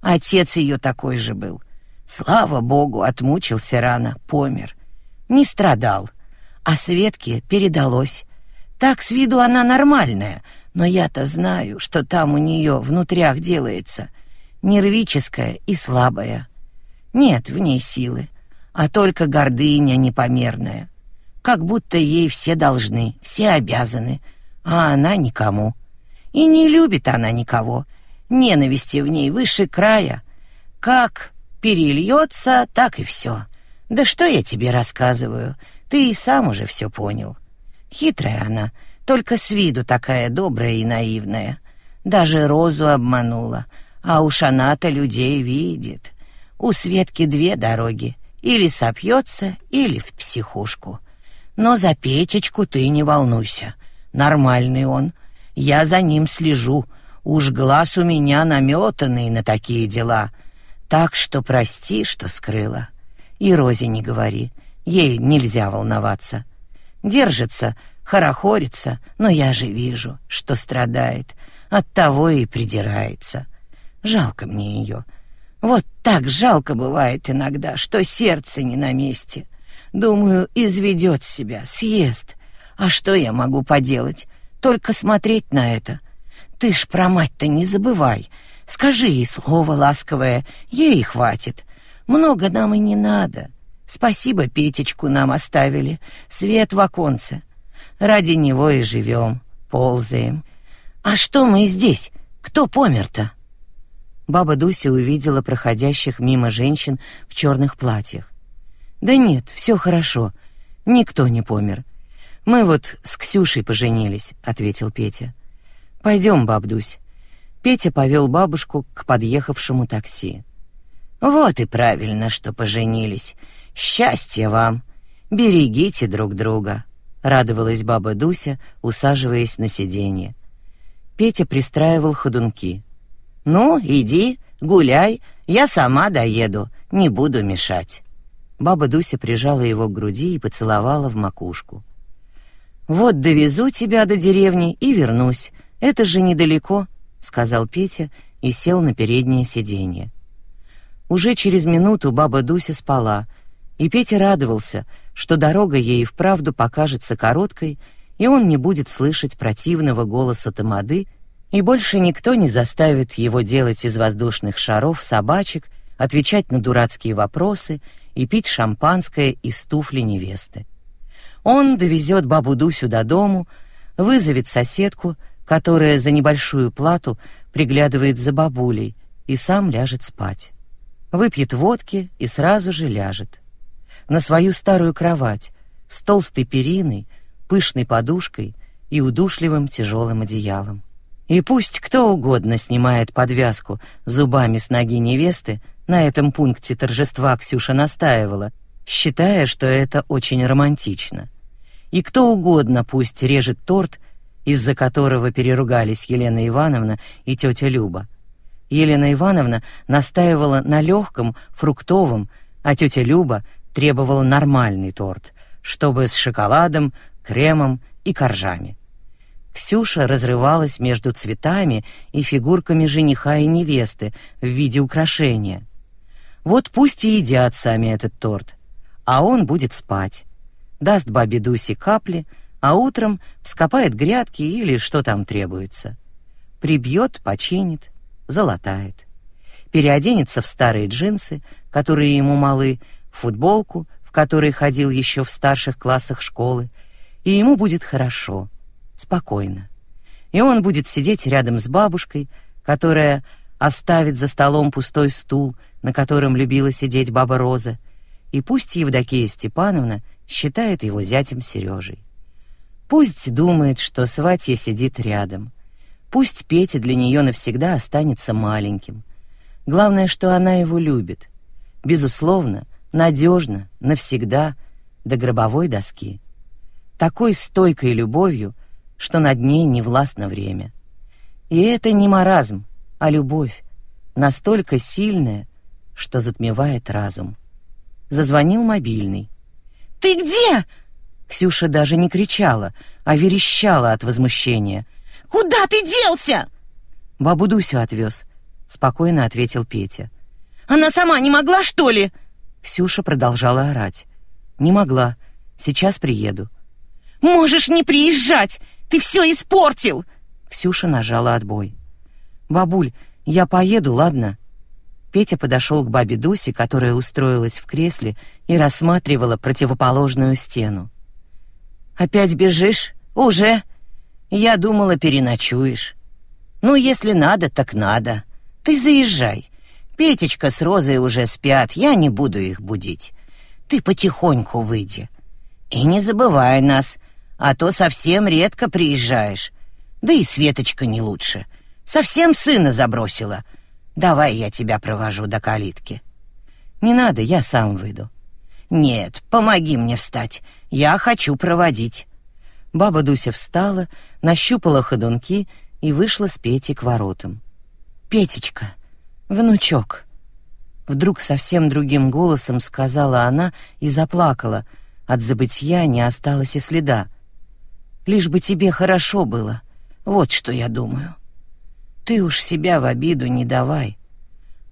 Отец ее такой же был. Слава богу, отмучился рано, помер. Не страдал. А Светке передалось. Так с виду она нормальная, но я-то знаю, что там у нее внутрях делается. Нервическая и слабая. Нет в ней силы, а только гордыня непомерная. Как будто ей все должны, все обязаны, а она никому. И не любит она никого. Ненависти в ней выше края. Как перельется, так и все. Да что я тебе рассказываю? Ты и сам уже все понял. Хитрая она — только с виду такая добрая и наивная. Даже Розу обманула, а уж она-то людей видит. У Светки две дороги. Или сопьется, или в психушку. Но за Петечку ты не волнуйся. Нормальный он. Я за ним слежу. Уж глаз у меня наметанный на такие дела. Так что прости, что скрыла. И Розе не говори. Ей нельзя волноваться. Держится, хорохорится, но я же вижу, что страдает, оттого и придирается. Жалко мне ее. Вот так жалко бывает иногда, что сердце не на месте. Думаю, изведет себя, съест. А что я могу поделать? Только смотреть на это. Ты ж про мать-то не забывай. Скажи ей слово ласковое, ей хватит. Много нам и не надо. Спасибо, Петечку нам оставили. Свет в оконце. Ради него и живем, ползаем. А что мы здесь? Кто помер-то? Баба Дуся увидела проходящих мимо женщин в черных платьях. Да нет, все хорошо. Никто не помер. Мы вот с Ксюшей поженились, ответил Петя. Пойдем, бабдусь. Петя повел бабушку к подъехавшему такси. Вот и правильно, что поженились. Счастья вам. Берегите друг друга радовалась баба Дуся, усаживаясь на сиденье. Петя пристраивал ходунки. Ну, иди, гуляй, я сама доеду, не буду мешать. Баба Дуся прижала его к груди и поцеловала в макушку. Вот довезу тебя до деревни и вернусь. Это же недалеко, сказал Петя и сел на переднее сиденье. Уже через минуту баба Дуся спала, и Петя радовался, что дорога ей вправду покажется короткой, и он не будет слышать противного голоса тамады, и больше никто не заставит его делать из воздушных шаров собачек, отвечать на дурацкие вопросы и пить шампанское из туфли невесты. Он довезет бабу Дусю до дому, вызовет соседку, которая за небольшую плату приглядывает за бабулей, и сам ляжет спать. Выпьет водки и сразу же ляжет на свою старую кровать с толстой периной, пышной подушкой и удушливым тяжелым одеялом. И пусть кто угодно снимает подвязку зубами с ноги невесты, на этом пункте торжества Ксюша настаивала, считая, что это очень романтично. И кто угодно пусть режет торт, из-за которого переругались Елена Ивановна и тетя Люба. Елена Ивановна настаивала на легком, фруктовом, а тетя Люба требовала нормальный торт, чтобы с шоколадом, кремом и коржами. Ксюша разрывалась между цветами и фигурками жениха и невесты в виде украшения. Вот пусть и едят сами этот торт, а он будет спать. Даст бабе Дусе капли, а утром вскопает грядки или что там требуется. Прибьет, починит, залатает. Переоденется в старые джинсы, которые ему малы, футболку, в который ходил еще в старших классах школы, и ему будет хорошо, спокойно. И он будет сидеть рядом с бабушкой, которая оставит за столом пустой стул, на котором любила сидеть баба Роза, и пусть Евдокия Степановна считает его зятем Сережей. Пусть думает, что сватья сидит рядом. Пусть Петя для нее навсегда останется маленьким. Главное, что она его любит. Безусловно, надежно, навсегда, до гробовой доски такой стойкой любовью, что над ней не властно время. И это не маразм, а любовь, настолько сильная, что затмевает разум. Зазвонил мобильный. «Ты где?» Ксюша даже не кричала, а верещала от возмущения. «Куда ты делся?» «Бабу Дусю отвез», — спокойно ответил Петя. «Она сама не могла, что ли?» Ксюша продолжала орать. «Не могла. Сейчас приеду. Можешь не приезжать! Ты все испортил!» Ксюша нажала отбой. «Бабуль, я поеду, ладно?» Петя подошел к бабе Дусе, которая устроилась в кресле и рассматривала противоположную стену. «Опять бежишь? Уже? Я думала, переночуешь. Ну, если надо, так надо. Ты заезжай. Петечка с Розой уже спят, я не буду их будить. Ты потихоньку выйди. И не забывай нас, а то совсем редко приезжаешь. Да и Светочка не лучше. Совсем сына забросила. Давай я тебя провожу до калитки. Не надо, я сам выйду. Нет, помоги мне встать. Я хочу проводить. Баба Дуся встала, нащупала ходунки и вышла с Петей к воротам. Петечка, внучок. Вдруг совсем другим голосом сказала она и заплакала. От забытья не осталось и следа лишь бы тебе хорошо было. Вот что я думаю. Ты уж себя в обиду не давай.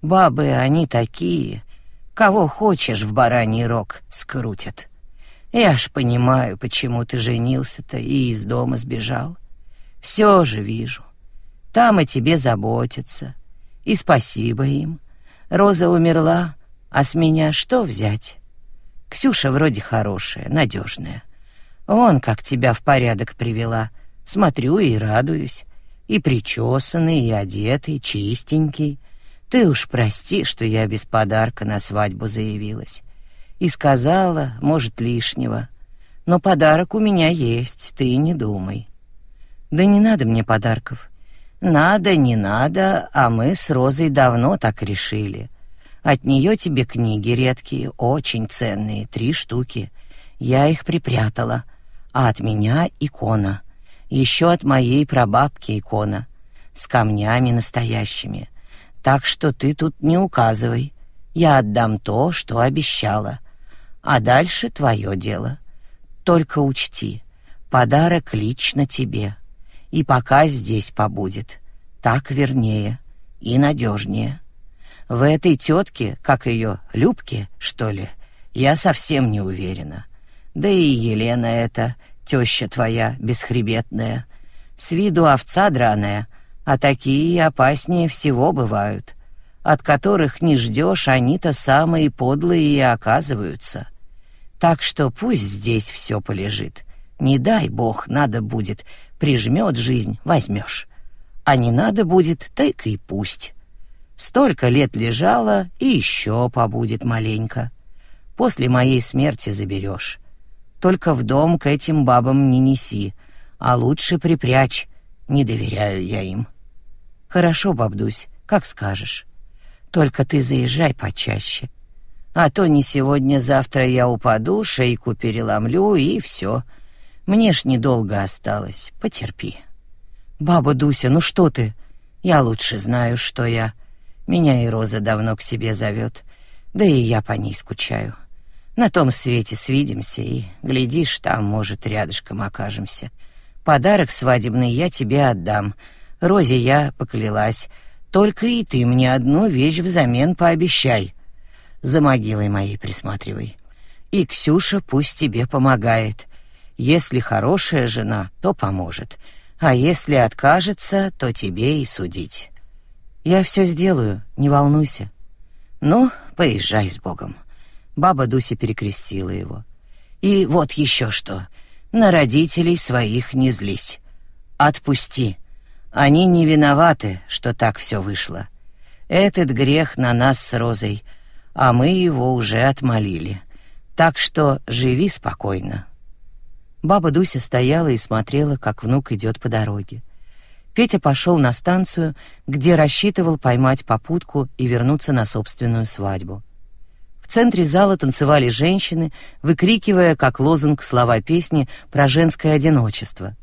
Бабы они такие, кого хочешь в бараний рог скрутят. Я ж понимаю, почему ты женился-то и из дома сбежал. Все же вижу. Там о тебе заботятся. И спасибо им. Роза умерла, а с меня что взять? Ксюша вроде хорошая, надежная. Он как тебя в порядок привела. Смотрю и радуюсь. И причесанный, и одетый, чистенький. Ты уж прости, что я без подарка на свадьбу заявилась. И сказала, может, лишнего. Но подарок у меня есть, ты не думай. Да не надо мне подарков. Надо, не надо, а мы с Розой давно так решили. От нее тебе книги редкие, очень ценные, три штуки. Я их припрятала — а от меня икона. Еще от моей прабабки икона. С камнями настоящими. Так что ты тут не указывай. Я отдам то, что обещала. А дальше твое дело. Только учти, подарок лично тебе. И пока здесь побудет. Так вернее и надежнее. В этой тетке, как ее, Любке, что ли, я совсем не уверена. Да и Елена эта, теща твоя бесхребетная, с виду овца драная, а такие опаснее всего бывают, от которых не ждешь, они-то самые подлые и оказываются. Так что пусть здесь все полежит. Не дай бог, надо будет, прижмет жизнь, возьмешь. А не надо будет, так и пусть. Столько лет лежала, и еще побудет маленько. После моей смерти заберешь. Только в дом к этим бабам не неси, а лучше припрячь. Не доверяю я им. Хорошо, бабдусь, как скажешь. Только ты заезжай почаще. А то не сегодня-завтра я упаду, шейку переломлю и все. Мне ж недолго осталось, потерпи. Баба Дуся, ну что ты? Я лучше знаю, что я. Меня и Роза давно к себе зовет, да и я по ней скучаю. На том свете свидимся и, глядишь, там, может, рядышком окажемся. Подарок свадебный я тебе отдам. Розе я поклялась. Только и ты мне одну вещь взамен пообещай. За могилой моей присматривай. И Ксюша пусть тебе помогает. Если хорошая жена, то поможет. А если откажется, то тебе и судить. Я все сделаю, не волнуйся. Ну, поезжай с Богом. Баба Дуся перекрестила его. «И вот еще что. На родителей своих не злись. Отпусти. Они не виноваты, что так все вышло. Этот грех на нас с Розой, а мы его уже отмолили. Так что живи спокойно». Баба Дуся стояла и смотрела, как внук идет по дороге. Петя пошел на станцию, где рассчитывал поймать попутку и вернуться на собственную свадьбу. В центре зала танцевали женщины, выкрикивая как лозунг слова песни про женское одиночество.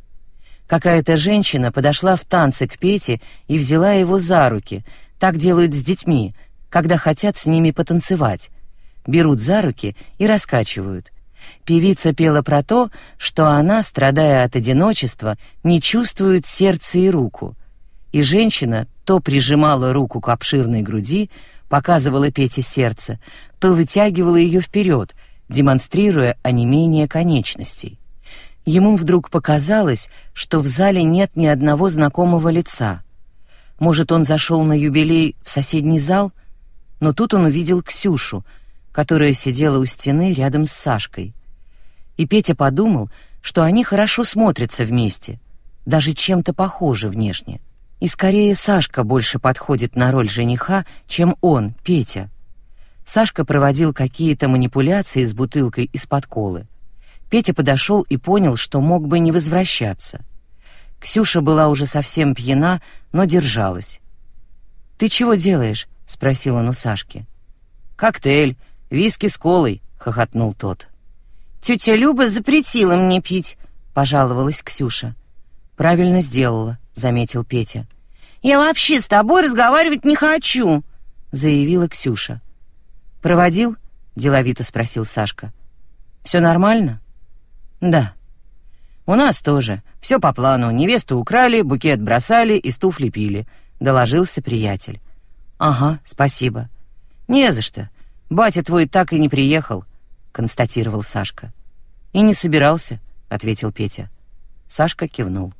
Какая-то женщина подошла в танце к Пете и взяла его за руки. Так делают с детьми, когда хотят с ними потанцевать. Берут за руки и раскачивают. Певица пела про то, что она, страдая от одиночества, не чувствует сердце и руку. И женщина то прижимала руку к обширной груди, показывала Пете сердце, то вытягивала ее вперед, демонстрируя онемение конечностей. Ему вдруг показалось, что в зале нет ни одного знакомого лица. Может, он зашел на юбилей в соседний зал? Но тут он увидел Ксюшу, которая сидела у стены рядом с Сашкой. И Петя подумал, что они хорошо смотрятся вместе, даже чем-то похожи внешне. И скорее Сашка больше подходит на роль жениха, чем он, Петя. Сашка проводил какие-то манипуляции с бутылкой из-под колы. Петя подошел и понял, что мог бы не возвращаться. Ксюша была уже совсем пьяна, но держалась. «Ты чего делаешь?» — спросил он у Сашки. «Коктейль, виски с колой», — хохотнул тот. «Тетя Люба запретила мне пить», — пожаловалась Ксюша. «Правильно сделала», — заметил Петя. «Я вообще с тобой разговаривать не хочу», — заявила Ксюша. «Проводил?» — деловито спросил Сашка. «Все нормально?» «Да». «У нас тоже. Все по плану. Невесту украли, букет бросали и туфли пили», — доложился приятель. «Ага, спасибо». «Не за что. Батя твой так и не приехал», — констатировал Сашка. «И не собирался», — ответил Петя. Сашка кивнул.